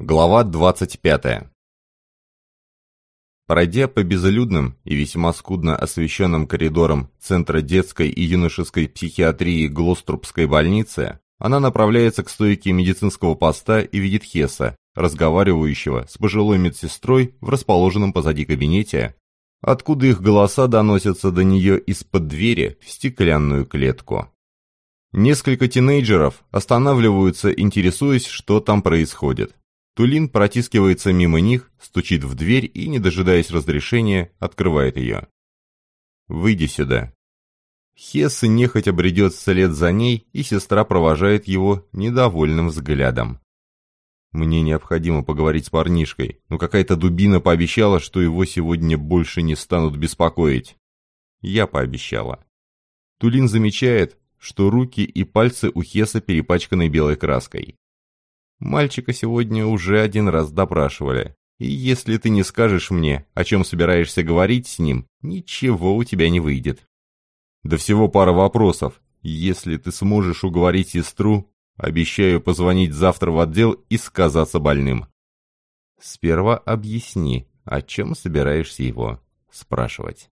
Глава 25. Пройдя по безлюдным и весьма скудно освещенным коридорам Центра детской и юношеской психиатрии Глострубской больницы, она направляется к стойке медицинского поста и видит Хесса, разговаривающего с пожилой медсестрой в расположенном позади кабинете, откуда их голоса доносятся до нее из-под двери в стеклянную клетку. Несколько тинейджеров останавливаются, интересуясь, что там происходит. Тулин протискивается мимо них, стучит в дверь и, не дожидаясь разрешения, открывает ее. «Выйди сюда». Хесс нехотя бредет вслед за ней, и сестра провожает его недовольным взглядом. Мне необходимо поговорить с парнишкой, но какая-то дубина пообещала, что его сегодня больше не станут беспокоить. Я пообещала. Тулин замечает, что руки и пальцы у Хеса перепачканы белой краской. Мальчика сегодня уже один раз допрашивали. И если ты не скажешь мне, о чем собираешься говорить с ним, ничего у тебя не выйдет. До всего пара вопросов. Если ты сможешь уговорить сестру, обещаю позвонить завтра в отдел и сказаться больным. Сперва объясни, о чем собираешься его спрашивать.